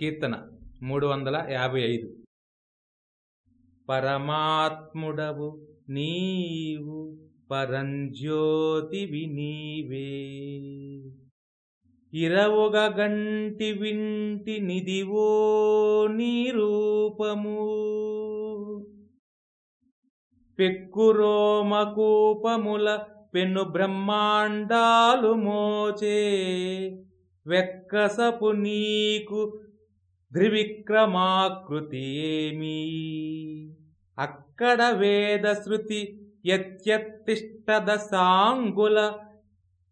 కీర్తన మూడు వందల యాభై ఐదు. పరమాత్ముడవు నీవు పరంజ్యోతివి నీవే. ఇరవుగ గంటి వింటి నిదివో నీ రూపము పెక్కురోమకూపముల పెన్ను బ్రహ్మాండాలు మోచే. వెక్కసపు నీకు త్రివిక్రమాకృతి ఏమీ అక్కడ వేద శృతి సాంగుల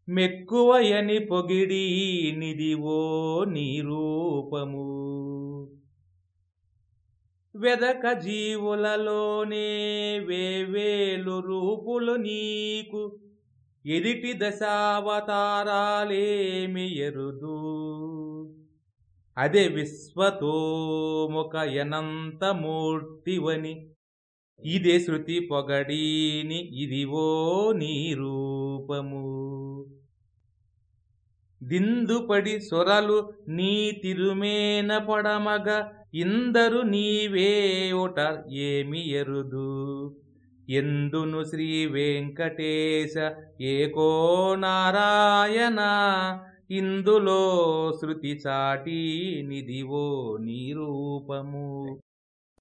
మెక్కువయని పొగిడి నిదివో నీ రూపము వెదక జీవులలోనే వేవేలు రూపులు నీకు. ఎదిటి దశావతారాలేమి ఎరుదు? అదే విశ్వతోముఖ యనంతమూర్తివని ఇదే శృతి పొగడీని ఇదివో నీ రూపము. దిందుపడి సొరలు నీ తిరుమేన పొడమగ ఇందరు నీవే ఒట ఏమి ఎరుదు? ఎందును శ్రీ వెంకటేశ ఏకో నారాయణ? ఇందులో శృతి చాటి నిదివో నీ రూపము.